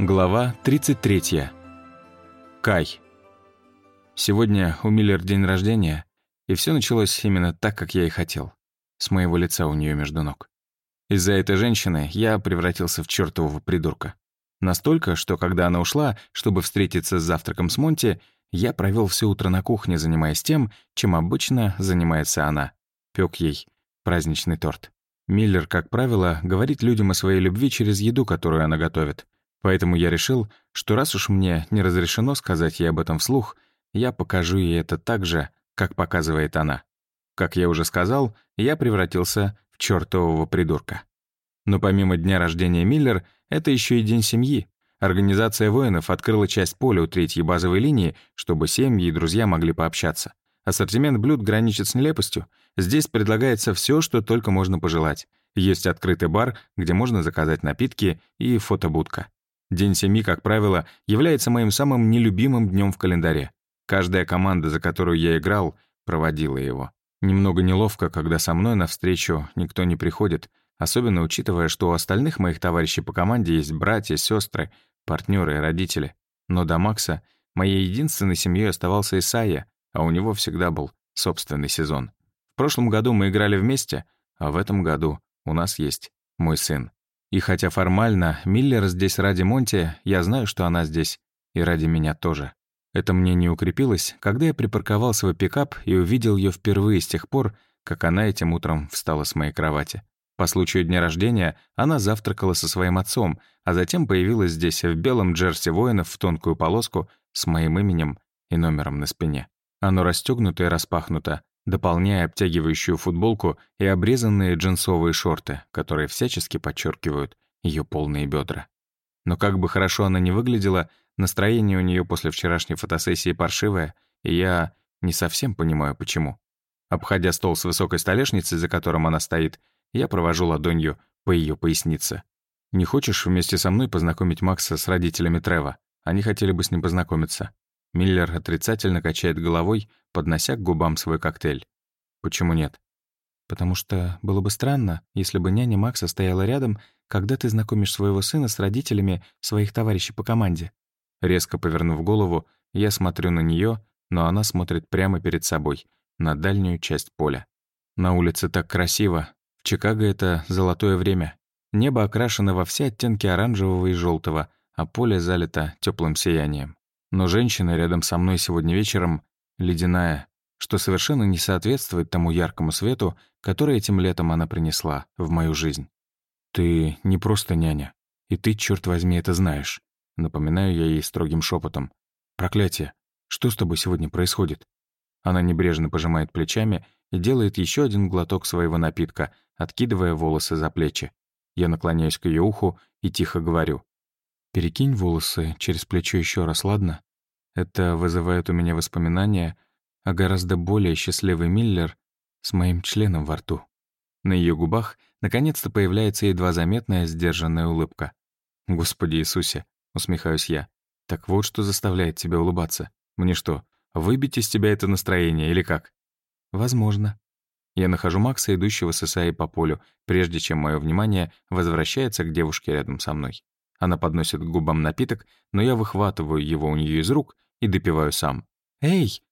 Глава 33. Кай. Сегодня у Миллер день рождения, и все началось именно так, как я и хотел. С моего лица у нее между ног. Из-за этой женщины я превратился в чертового придурка. Настолько, что когда она ушла, чтобы встретиться с завтраком с Монти, я провел все утро на кухне, занимаясь тем, чем обычно занимается она. Пек ей праздничный торт. Миллер, как правило, говорит людям о своей любви через еду, которую она готовит. Поэтому я решил, что раз уж мне не разрешено сказать ей об этом вслух, я покажу ей это так же, как показывает она. Как я уже сказал, я превратился в чертового придурка. Но помимо дня рождения Миллер, это еще и день семьи. Организация воинов открыла часть поля у третьей базовой линии, чтобы семьи и друзья могли пообщаться. Ассортимент блюд граничит с нелепостью. Здесь предлагается все, что только можно пожелать. Есть открытый бар, где можно заказать напитки и фотобудка. День семьи, как правило, является моим самым нелюбимым днем в календаре. Каждая команда, за которую я играл, проводила его. Немного неловко, когда со мной навстречу никто не приходит, особенно учитывая, что у остальных моих товарищей по команде есть братья, сестры, партнеры и родители. Но до Макса моей единственной семьей оставался Исайя, а у него всегда был собственный сезон. В прошлом году мы играли вместе, а в этом году у нас есть мой сын. И хотя формально Миллер здесь ради Монти, я знаю, что она здесь. И ради меня тоже. Это мнение укрепилось, когда я припарковал свой пикап и увидел ее впервые с тех пор, как она этим утром встала с моей кровати. По случаю дня рождения она завтракала со своим отцом, а затем появилась здесь в белом джерси воинов в тонкую полоску с моим именем и номером на спине. Оно расстегнуто и распахнуто, дополняя обтягивающую футболку и обрезанные джинсовые шорты, которые всячески подчеркивают ее полные бедра. Но как бы хорошо она ни выглядела, настроение у нее после вчерашней фотосессии паршивое, и я не совсем понимаю, почему. Обходя стол с высокой столешницей, за которым она стоит, я провожу ладонью по ее пояснице. «Не хочешь вместе со мной познакомить Макса с родителями Трева? Они хотели бы с ним познакомиться». Миллер отрицательно качает головой, поднося к губам свой коктейль. Почему нет? Потому что было бы странно, если бы няня Макса стояла рядом, когда ты знакомишь своего сына с родителями своих товарищей по команде. Резко повернув голову, я смотрю на нее, но она смотрит прямо перед собой, на дальнюю часть поля. На улице так красиво. В Чикаго это золотое время. Небо окрашено во все оттенки оранжевого и желтого, а поле залито теплым сиянием. Но женщина рядом со мной сегодня вечером ледяная, что совершенно не соответствует тому яркому свету, который этим летом она принесла в мою жизнь. «Ты не просто няня, и ты, черт возьми, это знаешь», — напоминаю я ей строгим шепотом. «Проклятие! Что с тобой сегодня происходит?» Она небрежно пожимает плечами и делает еще один глоток своего напитка, откидывая волосы за плечи. Я наклоняюсь к ее уху и тихо говорю. Перекинь волосы через плечо еще раз, ладно? Это вызывает у меня воспоминания о гораздо более счастливый Миллер с моим членом во рту. На ее губах наконец-то появляется едва заметная сдержанная улыбка. «Господи Иисусе!» — усмехаюсь я. «Так вот, что заставляет тебя улыбаться. Мне что, выбить из тебя это настроение или как?» «Возможно». Я нахожу Макса, идущего с Исаи по полю, прежде чем мое внимание возвращается к девушке рядом со мной. Она подносит к губам напиток, но я выхватываю его у нее из рук и допиваю сам. «Эй,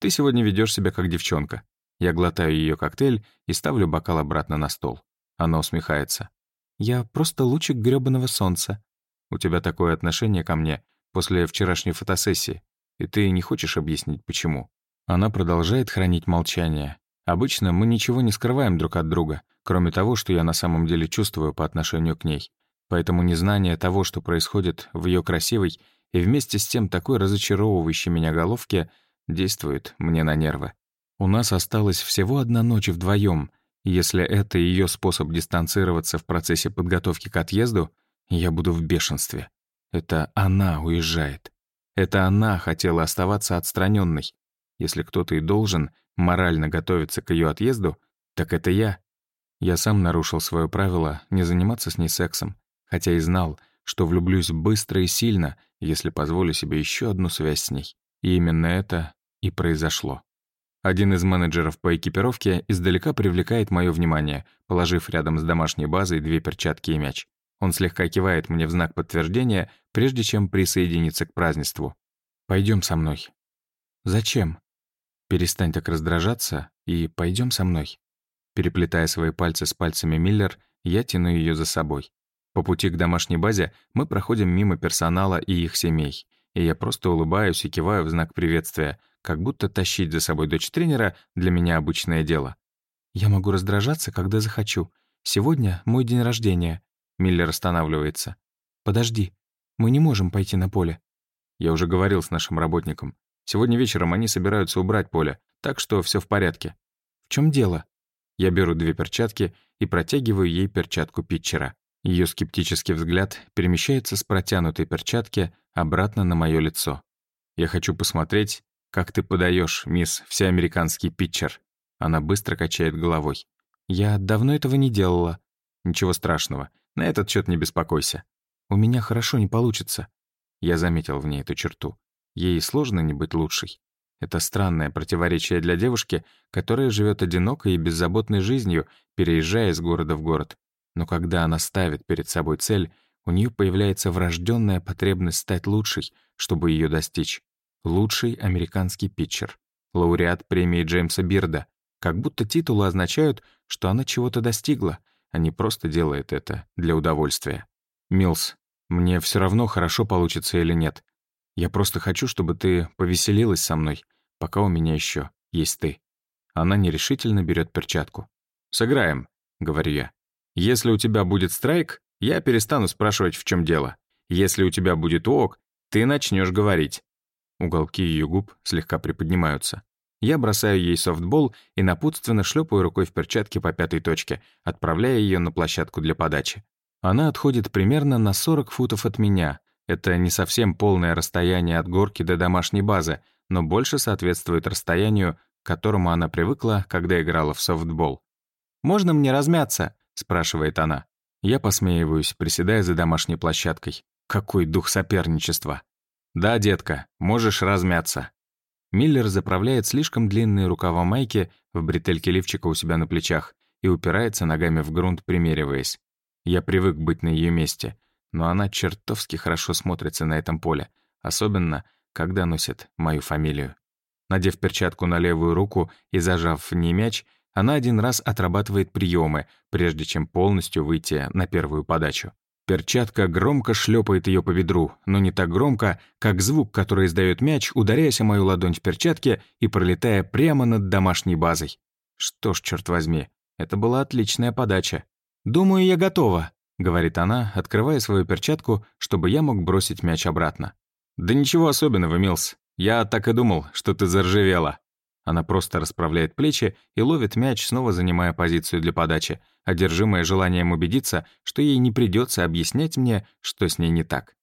ты сегодня ведешь себя как девчонка». Я глотаю ее коктейль и ставлю бокал обратно на стол. Она усмехается. «Я просто лучик грёбаного солнца. У тебя такое отношение ко мне после вчерашней фотосессии, и ты не хочешь объяснить, почему». Она продолжает хранить молчание. Обычно мы ничего не скрываем друг от друга, кроме того, что я на самом деле чувствую по отношению к ней. Поэтому незнание того, что происходит в ее красивой и вместе с тем такой разочаровывающей меня головке, действует мне на нервы. У нас осталась всего одна ночь вдвоем. Если это ее способ дистанцироваться в процессе подготовки к отъезду, я буду в бешенстве. Это она уезжает. Это она хотела оставаться отстраненной. Если кто-то и должен морально готовиться к ее отъезду, так это я. Я сам нарушил свое правило не заниматься с ней сексом, хотя и знал, что влюблюсь быстро и сильно, если позволю себе еще одну связь с ней. И именно это и произошло. Один из менеджеров по экипировке издалека привлекает мое внимание, положив рядом с домашней базой две перчатки и мяч. Он слегка кивает мне в знак подтверждения, прежде чем присоединиться к празднеству. Пойдем со мной». «Зачем?» «Перестань так раздражаться и пойдем со мной». Переплетая свои пальцы с пальцами Миллер, я тяну ее за собой. По пути к домашней базе мы проходим мимо персонала и их семей. И я просто улыбаюсь и киваю в знак приветствия, как будто тащить за собой дочь тренера для меня обычное дело. «Я могу раздражаться, когда захочу. Сегодня мой день рождения». Миллер останавливается. «Подожди, мы не можем пойти на поле». Я уже говорил с нашим работником. Сегодня вечером они собираются убрать поле, так что все в порядке. «В чем дело?» Я беру две перчатки и протягиваю ей перчатку питчера. Ее скептический взгляд перемещается с протянутой перчатки обратно на мое лицо. «Я хочу посмотреть, как ты подаешь, мисс всеамериканский питчер». Она быстро качает головой. «Я давно этого не делала». «Ничего страшного. На этот счет не беспокойся. У меня хорошо не получится». Я заметил в ней эту черту. Ей сложно не быть лучшей. Это странное противоречие для девушки, которая живет одинокой и беззаботной жизнью, переезжая из города в город. Но когда она ставит перед собой цель, у нее появляется врожденная потребность стать лучшей, чтобы ее достичь. Лучший американский питчер. Лауреат премии Джеймса Бирда. Как будто титулы означают, что она чего-то достигла, а не просто делает это для удовольствия. «Милс, мне все равно, хорошо получится или нет. Я просто хочу, чтобы ты повеселилась со мной, пока у меня еще есть ты». Она нерешительно берет перчатку. «Сыграем», — говорю я. Если у тебя будет страйк, я перестану спрашивать, в чем дело. Если у тебя будет ок, ты начнешь говорить. Уголки ее губ слегка приподнимаются. Я бросаю ей софтбол и напутственно шлепаю рукой в перчатке по пятой точке, отправляя ее на площадку для подачи. Она отходит примерно на 40 футов от меня. Это не совсем полное расстояние от горки до домашней базы, но больше соответствует расстоянию, к которому она привыкла, когда играла в софтбол. «Можно мне размяться?» — спрашивает она. Я посмеиваюсь, приседая за домашней площадкой. Какой дух соперничества. «Да, детка, можешь размяться». Миллер заправляет слишком длинные рукава майки в бретельке лифчика у себя на плечах и упирается ногами в грунт, примериваясь. Я привык быть на ее месте, но она чертовски хорошо смотрится на этом поле, особенно когда носит мою фамилию. Надев перчатку на левую руку и зажав в ней мяч, она один раз отрабатывает приемы, прежде чем полностью выйти на первую подачу. Перчатка громко шлепает ее по бедру, но не так громко, как звук, который издает мяч, ударяясь о мою ладонь в перчатке и пролетая прямо над домашней базой. Что ж, черт возьми, это была отличная подача. «Думаю, я готова», — говорит она, открывая свою перчатку, чтобы я мог бросить мяч обратно. «Да ничего особенного, Милс. Я так и думал, что ты заржавела». Она просто расправляет плечи и ловит мяч, снова занимая позицию для подачи, одержимая желанием убедиться, что ей не придется объяснять мне, что с ней не так.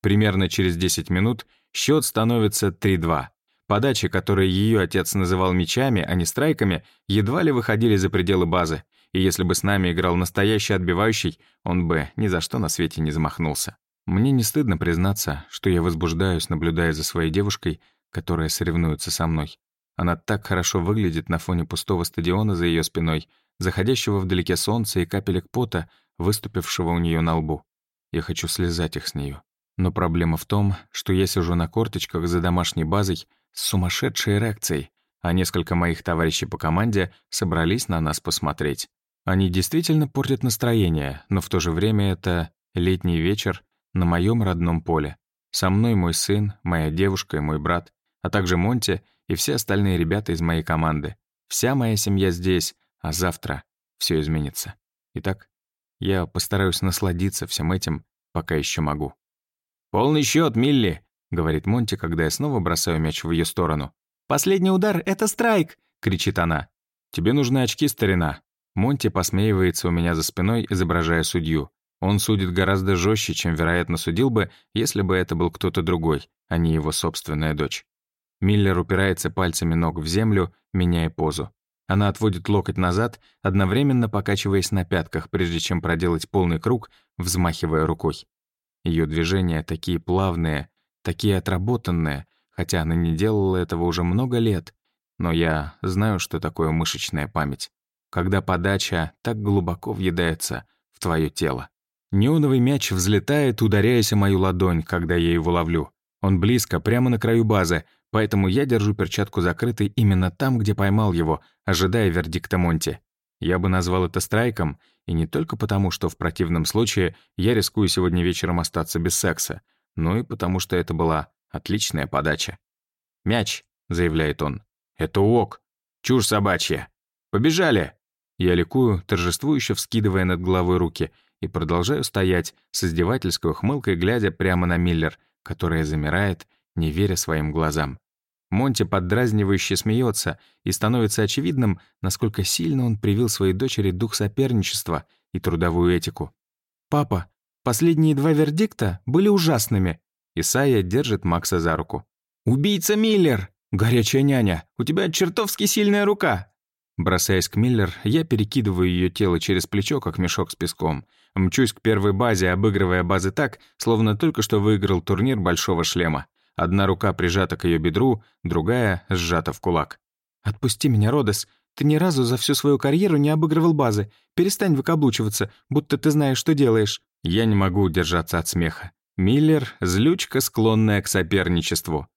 Примерно через 10 минут счет становится 3-2. Подачи, которые ее отец называл мячами, а не страйками, едва ли выходили за пределы базы, и если бы с нами играл настоящий отбивающий, он бы ни за что на свете не замахнулся. Мне не стыдно признаться, что я возбуждаюсь, наблюдая за своей девушкой, которая соревнуется со мной. Она так хорошо выглядит на фоне пустого стадиона за ее спиной, заходящего вдалеке солнца и капелек пота, выступившего у нее на лбу. Я хочу слезать их с нее. Но проблема в том, что я сижу на корточках за домашней базой с сумасшедшей реакцией, а несколько моих товарищей по команде собрались на нас посмотреть. Они действительно портят настроение, но в то же время это летний вечер на моем родном поле. Со мной мой сын, моя девушка и мой брат, а также Монти — и все остальные ребята из моей команды. Вся моя семья здесь, а завтра все изменится. Итак, я постараюсь насладиться всем этим, пока еще могу. «Полный счет, Милли!» — говорит Монти, когда я снова бросаю мяч в ее сторону. «Последний удар — это страйк!» — кричит она. «Тебе нужны очки, старина!» Монти посмеивается у меня за спиной, изображая судью. Он судит гораздо жестче, чем, вероятно, судил бы, если бы это был кто-то другой, а не его собственная дочь. Миллер упирается пальцами ног в землю, меняя позу. Она отводит локоть назад, одновременно покачиваясь на пятках, прежде чем проделать полный круг, взмахивая рукой. Ее движения такие плавные, такие отработанные, хотя она не делала этого уже много лет, но я знаю, что такое мышечная память. Когда подача так глубоко въедается в твое тело. Неоновый мяч взлетает, ударяясь о мою ладонь, когда я его ловлю. Он близко, прямо на краю базы, Поэтому я держу перчатку закрытой именно там, где поймал его, ожидая вердикта Монти. Я бы назвал это страйком, и не только потому, что в противном случае я рискую сегодня вечером остаться без секса, но и потому, что это была отличная подача. «Мяч», — заявляет он. «Это уок, Чушь собачья. Побежали!» Я ликую, торжествующе вскидывая над головой руки, и продолжаю стоять с издевательской ухмылкой, глядя прямо на Миллер, которая замирает не веря своим глазам. Монти поддразнивающе смеется, и становится очевидным, насколько сильно он привил своей дочери дух соперничества и трудовую этику. «Папа, последние два вердикта были ужасными», Исайя держит Макса за руку. «Убийца Миллер! Горячая няня! У тебя чертовски сильная рука!» Бросаясь к Миллер, я перекидываю ее тело через плечо, как мешок с песком. Мчусь к первой базе, обыгрывая базы так, словно только что выиграл турнир Большого Шлема. Одна рука прижата к ее бедру, другая сжата в кулак. «Отпусти меня, Родос. Ты ни разу за всю свою карьеру не обыгрывал базы. Перестань выкаблучиваться, будто ты знаешь, что делаешь». Я не могу удержаться от смеха. Миллер — злючка, склонная к соперничеству.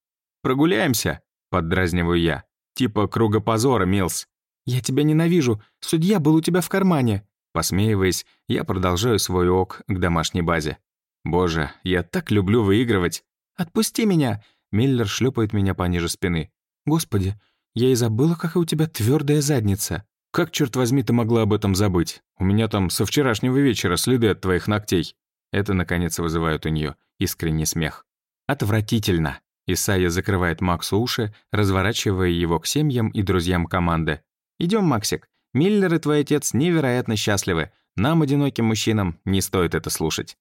«Прогуляемся?» — поддразниваю я. «Типа круга позора, Милс». «Я тебя ненавижу. Судья был у тебя в кармане». Посмеиваясь, я продолжаю свой ок к домашней базе. «Боже, я так люблю выигрывать. «Отпусти меня!» Миллер шлепает меня пониже спины. «Господи, я и забыла, как у тебя твердая задница!» «Как, черт возьми, ты могла об этом забыть? У меня там со вчерашнего вечера следы от твоих ногтей!» Это, наконец, вызывает у нее искренний смех. «Отвратительно!» Исайя закрывает Максу уши, разворачивая его к семьям и друзьям команды. Идем, Максик. Миллер и твой отец невероятно счастливы. Нам, одиноким мужчинам, не стоит это слушать.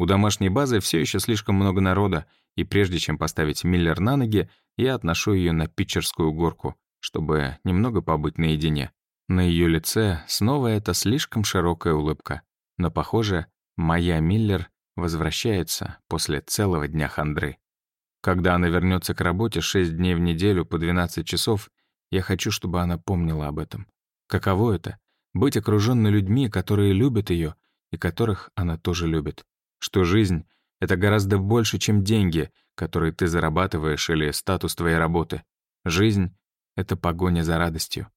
У домашней базы все еще слишком много народа, и прежде чем поставить Миллер на ноги, я отношу ее на питчерскую горку, чтобы немного побыть наедине. На ее лице снова эта слишком широкая улыбка. Но, похоже, моя Миллер возвращается после целого дня хандры. Когда она вернется к работе 6 дней в неделю по 12 часов, я хочу, чтобы она помнила об этом. Каково это — быть окруженной людьми, которые любят ее и которых она тоже любит что жизнь — это гораздо больше, чем деньги, которые ты зарабатываешь или статус твоей работы. Жизнь — это погоня за радостью.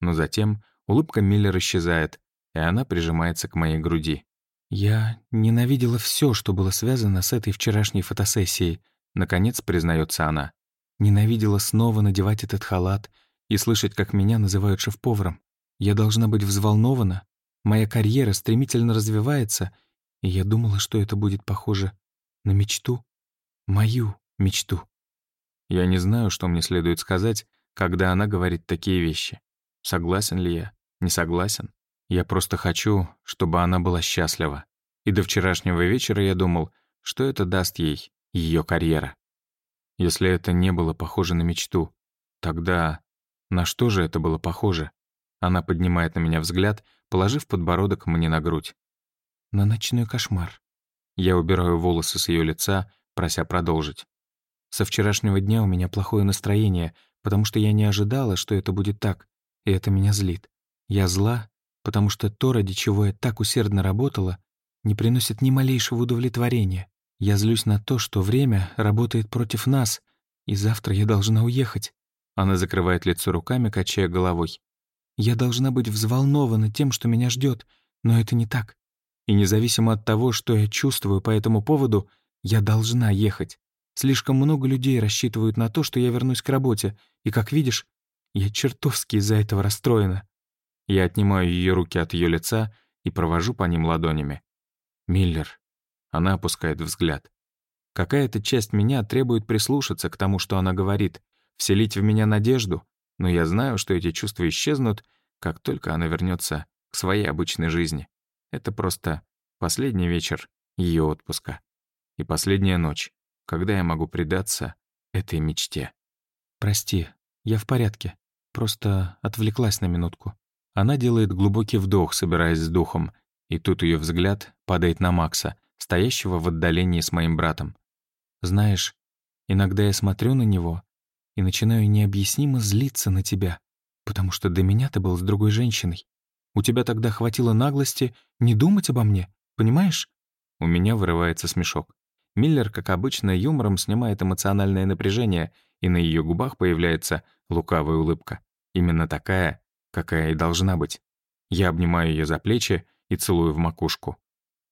Но затем улыбка Миллер исчезает, и она прижимается к моей груди. «Я ненавидела все, что было связано с этой вчерашней фотосессией», — наконец признается она. «Ненавидела снова надевать этот халат и слышать, как меня называют шеф-поваром. Я должна быть взволнована. Моя карьера стремительно развивается — и я думала, что это будет похоже на мечту, мою мечту. Я не знаю, что мне следует сказать, когда она говорит такие вещи. Согласен ли я? Не согласен? Я просто хочу, чтобы она была счастлива. И до вчерашнего вечера я думал, что это даст ей, ее карьера. Если это не было похоже на мечту, тогда на что же это было похоже? Она поднимает на меня взгляд, положив подбородок мне на грудь на ночной кошмар. Я убираю волосы с ее лица, прося продолжить. Со вчерашнего дня у меня плохое настроение, потому что я не ожидала, что это будет так, и это меня злит. Я зла, потому что то, ради чего я так усердно работала, не приносит ни малейшего удовлетворения. Я злюсь на то, что время работает против нас, и завтра я должна уехать. Она закрывает лицо руками, качая головой. Я должна быть взволнована тем, что меня ждет, но это не так. И независимо от того, что я чувствую по этому поводу, я должна ехать. Слишком много людей рассчитывают на то, что я вернусь к работе, и, как видишь, я чертовски из-за этого расстроена. Я отнимаю ее руки от ее лица и провожу по ним ладонями. «Миллер». Она опускает взгляд. Какая-то часть меня требует прислушаться к тому, что она говорит, вселить в меня надежду, но я знаю, что эти чувства исчезнут, как только она вернется к своей обычной жизни. Это просто последний вечер ее отпуска. И последняя ночь, когда я могу предаться этой мечте. «Прости, я в порядке. Просто отвлеклась на минутку». Она делает глубокий вдох, собираясь с духом, и тут ее взгляд падает на Макса, стоящего в отдалении с моим братом. «Знаешь, иногда я смотрю на него и начинаю необъяснимо злиться на тебя, потому что до меня ты был с другой женщиной. У тебя тогда хватило наглости не думать обо мне, понимаешь?» У меня вырывается смешок. Миллер, как обычно, юмором снимает эмоциональное напряжение, и на ее губах появляется лукавая улыбка. Именно такая, какая и должна быть. Я обнимаю ее за плечи и целую в макушку.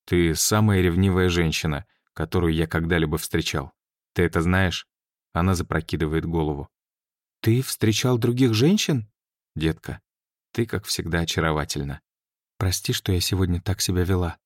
«Ты самая ревнивая женщина, которую я когда-либо встречал. Ты это знаешь?» Она запрокидывает голову. «Ты встречал других женщин?» «Детка, ты, как всегда, очаровательна. Прости, что я сегодня так себя вела.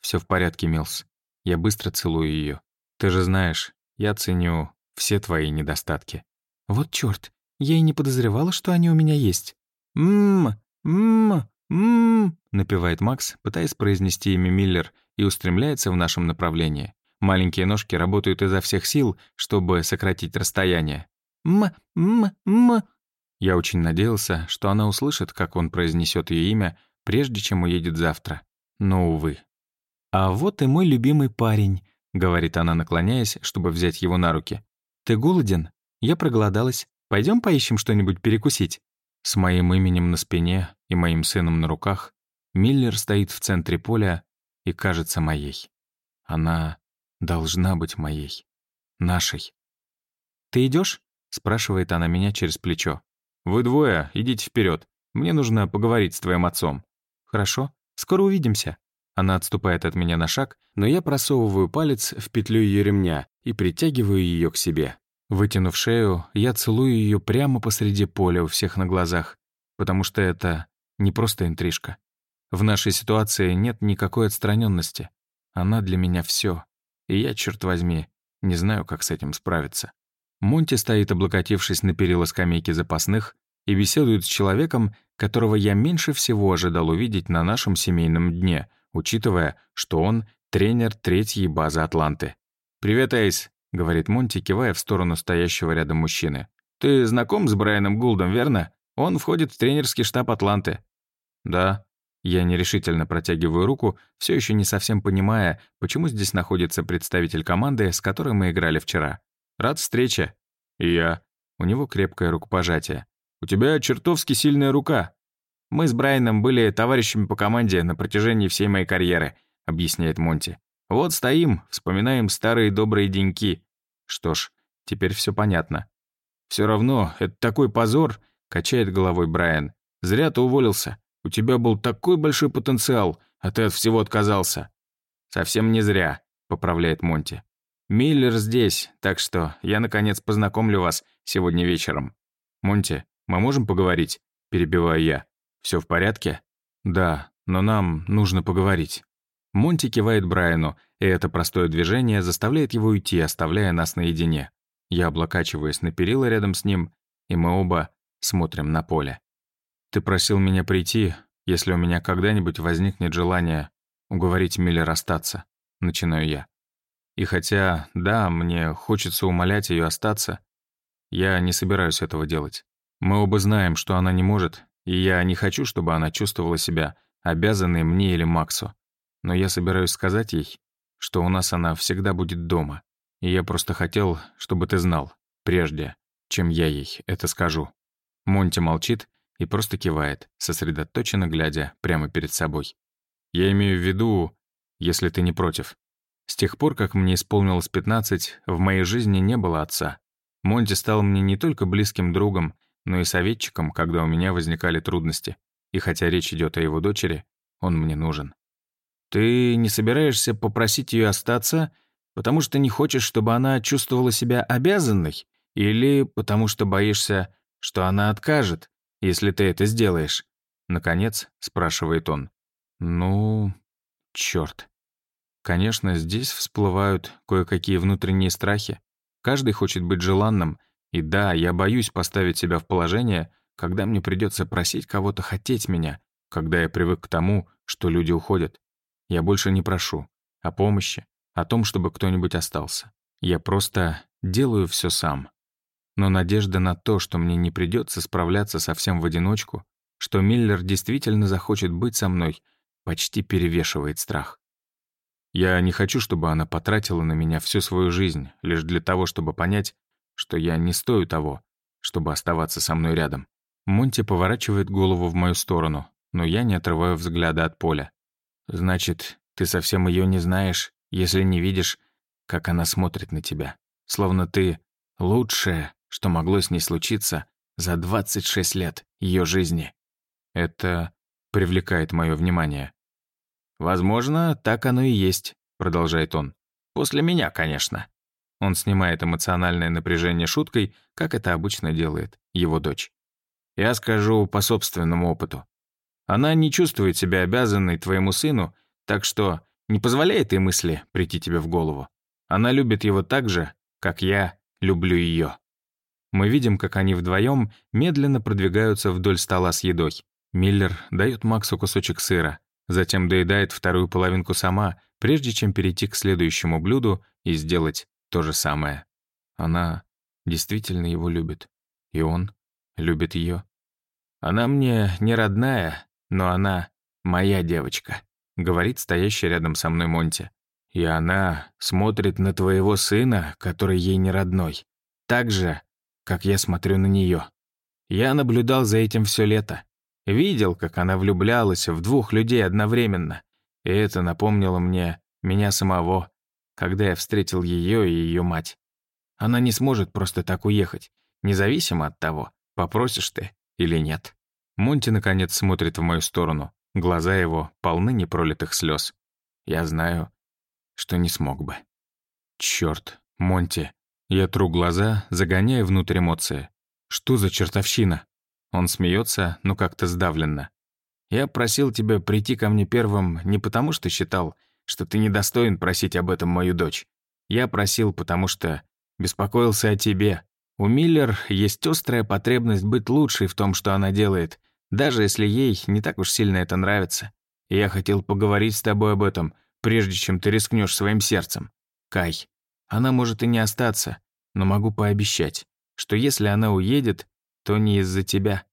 Все в порядке, Милс. Я быстро целую ее. Ты же знаешь, я ценю все твои недостатки. Вот черт, я и не подозревала, что они у меня есть. Мм, мм, мм, напевает Макс, пытаясь произнести имя Миллер, и устремляется в нашем направлении. Маленькие ножки работают изо всех сил, чтобы сократить расстояние. М, м, м, я очень надеялся, что она услышит, как он произнесет ее имя, прежде чем уедет завтра. Но, увы. «А вот и мой любимый парень», — говорит она, наклоняясь, чтобы взять его на руки. «Ты голоден? Я проголодалась. Пойдем поищем что-нибудь перекусить». С моим именем на спине и моим сыном на руках Миллер стоит в центре поля и кажется моей. Она должна быть моей. Нашей. «Ты идешь? спрашивает она меня через плечо. «Вы двое, идите вперед. Мне нужно поговорить с твоим отцом». «Хорошо, скоро увидимся». Она отступает от меня на шаг, но я просовываю палец в петлю ее ремня и притягиваю ее к себе. Вытянув шею, я целую ее прямо посреди поля у всех на глазах, потому что это не просто интрижка. В нашей ситуации нет никакой отстраненности. Она для меня все, и я, черт возьми, не знаю, как с этим справиться. Монти стоит, облокотившись на перила скамейки запасных, и беседует с человеком, которого я меньше всего ожидал увидеть на нашем семейном дне, учитывая, что он тренер третьей базы Атланты. «Привет, Эйс», — говорит Монти, кивая в сторону стоящего рядом мужчины. «Ты знаком с Брайаном Гулдом, верно? Он входит в тренерский штаб Атланты». «Да». Я нерешительно протягиваю руку, все еще не совсем понимая, почему здесь находится представитель команды, с которой мы играли вчера. Рад встрече. И я. У него крепкое рукопожатие. У тебя чертовски сильная рука. Мы с Брайаном были товарищами по команде на протяжении всей моей карьеры, объясняет Монти. Вот стоим, вспоминаем старые добрые деньки. Что ж, теперь все понятно. Все равно, это такой позор, качает головой Брайан. Зря ты уволился. У тебя был такой большой потенциал, а ты от всего отказался. Совсем не зря, поправляет Монти. Миллер здесь, так что я, наконец, познакомлю вас сегодня вечером. Монти, мы можем поговорить?» — перебиваю я. Все в порядке?» «Да, но нам нужно поговорить». Монти кивает Брайану, и это простое движение заставляет его уйти, оставляя нас наедине. Я облокачиваюсь на перила рядом с ним, и мы оба смотрим на поле. «Ты просил меня прийти, если у меня когда-нибудь возникнет желание уговорить Миллера остаться», — начинаю я. И хотя, да, мне хочется умолять ее остаться, я не собираюсь этого делать. Мы оба знаем, что она не может, и я не хочу, чтобы она чувствовала себя обязанной мне или Максу. Но я собираюсь сказать ей, что у нас она всегда будет дома. И я просто хотел, чтобы ты знал, прежде, чем я ей это скажу. Монти молчит и просто кивает, сосредоточенно глядя прямо перед собой. Я имею в виду, если ты не против, с тех пор, как мне исполнилось 15, в моей жизни не было отца. Монти стал мне не только близким другом, но и советчиком, когда у меня возникали трудности. И хотя речь идет о его дочери, он мне нужен. «Ты не собираешься попросить ее остаться, потому что не хочешь, чтобы она чувствовала себя обязанной? Или потому что боишься, что она откажет, если ты это сделаешь?» Наконец, спрашивает он. «Ну, черт. Конечно, здесь всплывают кое-какие внутренние страхи. Каждый хочет быть желанным. И да, я боюсь поставить себя в положение, когда мне придется просить кого-то хотеть меня, когда я привык к тому, что люди уходят. Я больше не прошу о помощи, о том, чтобы кто-нибудь остался. Я просто делаю все сам. Но надежда на то, что мне не придется справляться совсем в одиночку, что Миллер действительно захочет быть со мной, почти перевешивает страх. Я не хочу, чтобы она потратила на меня всю свою жизнь, лишь для того, чтобы понять, что я не стою того, чтобы оставаться со мной рядом. Монти поворачивает голову в мою сторону, но я не отрываю взгляда от поля. «Значит, ты совсем ее не знаешь, если не видишь, как она смотрит на тебя. Словно ты лучшее, что могло с ней случиться за 26 лет ее жизни». Это привлекает мое внимание. «Возможно, так оно и есть», — продолжает он. «После меня, конечно». Он снимает эмоциональное напряжение шуткой, как это обычно делает его дочь. «Я скажу по собственному опыту. Она не чувствует себя обязанной твоему сыну, так что не позволяет этой мысли прийти тебе в голову. Она любит его так же, как я люблю ее». Мы видим, как они вдвоем медленно продвигаются вдоль стола с едой. Миллер дает Максу кусочек сыра, затем доедает вторую половинку сама, прежде чем перейти к следующему блюду и сделать то же самое. Она действительно его любит. И он любит ее. «Она мне не родная, но она моя девочка», — говорит стоящий рядом со мной Монти. «И она смотрит на твоего сына, который ей не родной, так же, как я смотрю на нее. Я наблюдал за этим все лето. Видел, как она влюблялась в двух людей одновременно. И это напомнило мне меня самого, когда я встретил ее и ее мать. Она не сможет просто так уехать, независимо от того, попросишь ты или нет. Монти, наконец, смотрит в мою сторону. Глаза его полны непролитых слез. Я знаю, что не смог бы. Черт, Монти. Я тру глаза, загоняя внутрь эмоции. Что за чертовщина? Он смеется, но как-то сдавленно. «Я просил тебя прийти ко мне первым не потому, что считал, что ты недостоин просить об этом мою дочь. Я просил, потому что беспокоился о тебе. У Миллер есть острая потребность быть лучшей в том, что она делает, даже если ей не так уж сильно это нравится. И я хотел поговорить с тобой об этом, прежде чем ты рискнешь своим сердцем. Кай, она может и не остаться, но могу пообещать, что если она уедет, то не из-за тебя.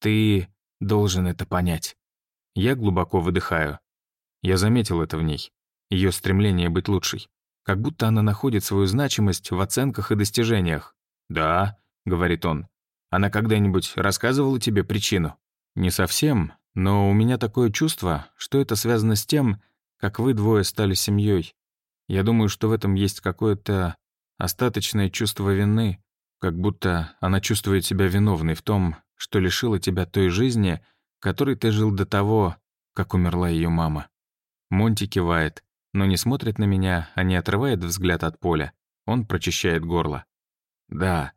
Ты должен это понять. Я глубоко выдыхаю. Я заметил это в ней. Ее стремление быть лучшей. Как будто она находит свою значимость в оценках и достижениях. «Да», — говорит он. «Она когда-нибудь рассказывала тебе причину?» «Не совсем, но у меня такое чувство, что это связано с тем, как вы двое стали семьей. Я думаю, что в этом есть какое-то остаточное чувство вины. Как будто она чувствует себя виновной в том, что лишила тебя той жизни, которой ты жил до того, как умерла ее мама. Монти кивает, но не смотрит на меня, а не отрывает взгляд от поля. Он прочищает горло. «Да,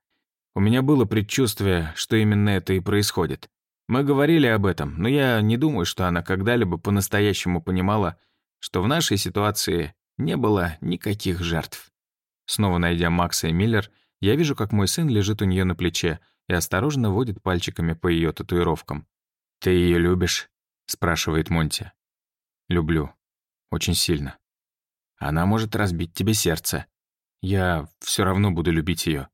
у меня было предчувствие, что именно это и происходит. Мы говорили об этом, но я не думаю, что она когда-либо по-настоящему понимала, что в нашей ситуации не было никаких жертв». Снова найдя Макса и Миллер, я вижу, как мой сын лежит у нее на плече и осторожно водит пальчиками по ее татуировкам. «Ты ее любишь?» — спрашивает Монти. «Люблю. Очень сильно. Она может разбить тебе сердце. Я все равно буду любить ее.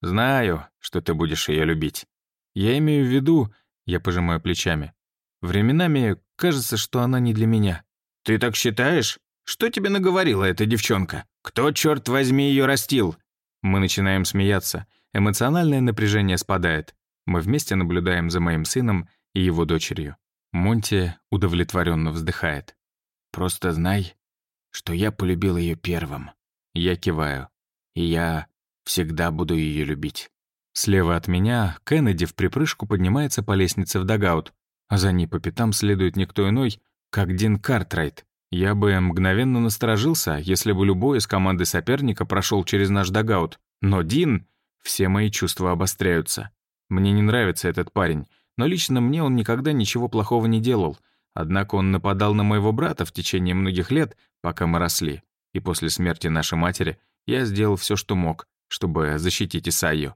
Знаю, что ты будешь ее любить. Я имею в виду...» — я пожимаю плечами. «Временами кажется, что она не для меня». «Ты так считаешь? Что тебе наговорила эта девчонка? Кто, черт возьми, ее растил? Мы начинаем смеяться, эмоциональное напряжение спадает. Мы вместе наблюдаем за моим сыном и его дочерью. Монти удовлетворенно вздыхает. «Просто знай, что я полюбил ее первым». Я киваю. «И я всегда буду ее любить». Слева от меня Кеннеди в припрыжку поднимается по лестнице в дагаут, а за ней по пятам следует никто иной, как Дин Картрайт. Я бы мгновенно насторожился, если бы любой из команды соперника прошел через наш дагаут. Но Дин... Все мои чувства обостряются. Мне не нравится этот парень, но лично мне он никогда ничего плохого не делал. Однако он нападал на моего брата в течение многих лет, пока мы росли. И после смерти нашей матери я сделал все, что мог, чтобы защитить Исайю.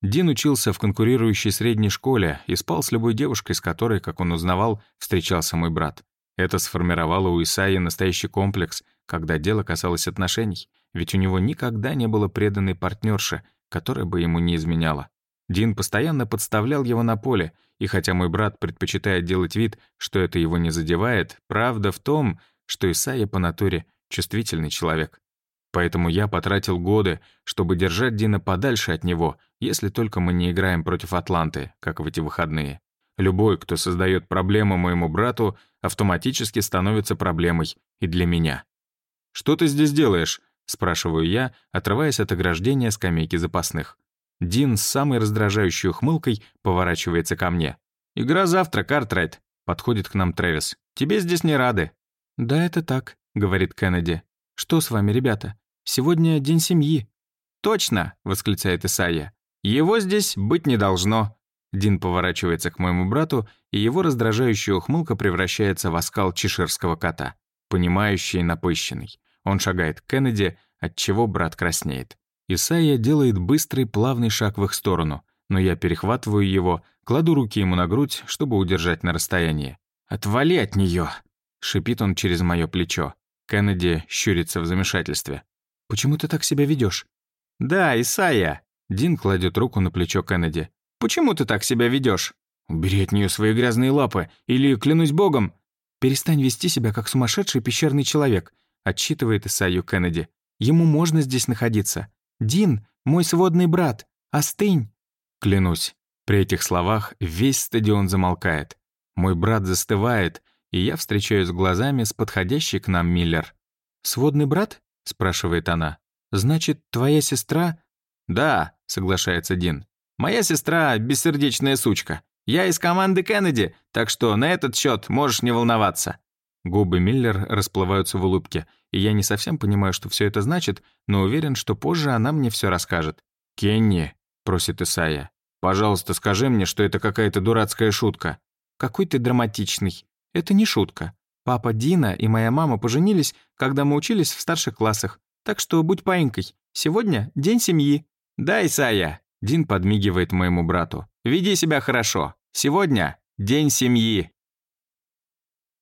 Дин учился в конкурирующей средней школе и спал с любой девушкой, с которой, как он узнавал, встречался мой брат. Это сформировало у Исаи настоящий комплекс, когда дело касалось отношений, ведь у него никогда не было преданной партнерши, которая бы ему не изменяла. Дин постоянно подставлял его на поле, и хотя мой брат предпочитает делать вид, что это его не задевает, правда в том, что Исаия по натуре чувствительный человек. Поэтому я потратил годы, чтобы держать Дина подальше от него, если только мы не играем против Атланты, как в эти выходные. Любой, кто создает проблему моему брату, автоматически становится проблемой и для меня. «Что ты здесь делаешь?» — спрашиваю я, отрываясь от ограждения скамейки запасных. Дин с самой раздражающей ухмылкой поворачивается ко мне. «Игра завтра, Картрайт!» — подходит к нам Трэвис. «Тебе здесь не рады». «Да, это так», — говорит Кеннеди. «Что с вами, ребята? Сегодня день семьи». «Точно!» — восклицает Исайя. «Его здесь быть не должно. Дин поворачивается к моему брату, и его раздражающая ухмылка превращается в оскал чеширского кота, понимающий и напыщенный. Он шагает к Кеннеди, отчего брат краснеет. Исайя делает быстрый, плавный шаг в их сторону, но я перехватываю его, кладу руки ему на грудь, чтобы удержать на расстоянии. «Отвали от нее! шипит он через моё плечо. Кеннеди щурится в замешательстве. «Почему ты так себя ведёшь? «Да, Исайя!» Дин кладет руку на плечо Кеннеди. Почему ты так себя ведешь? Убери от нее свои грязные лапы, или, клянусь богом...» «Перестань вести себя, как сумасшедший пещерный человек», — отчитывает Исайю Кеннеди. «Ему можно здесь находиться. Дин, мой сводный брат, остынь!» Клянусь, при этих словах весь стадион замолкает. Мой брат застывает, и я встречаюсь глазами с подходящей к нам Миллер. «Сводный брат?» — спрашивает она. «Значит, твоя сестра...» «Да», — соглашается Дин. Моя сестра — бессердечная сучка. Я из команды Кеннеди, так что на этот счет можешь не волноваться». Губы Миллер расплываются в улыбке, и я не совсем понимаю, что все это значит, но уверен, что позже она мне все расскажет. «Кенни», — просит Исая, — «пожалуйста, скажи мне, что это какая-то дурацкая шутка». «Какой ты драматичный. Это не шутка. Папа Дина и моя мама поженились, когда мы учились в старших классах. Так что будь паинькой. Сегодня день семьи». «Да, Исая», Дин подмигивает моему брату. «Веди себя хорошо. Сегодня день семьи».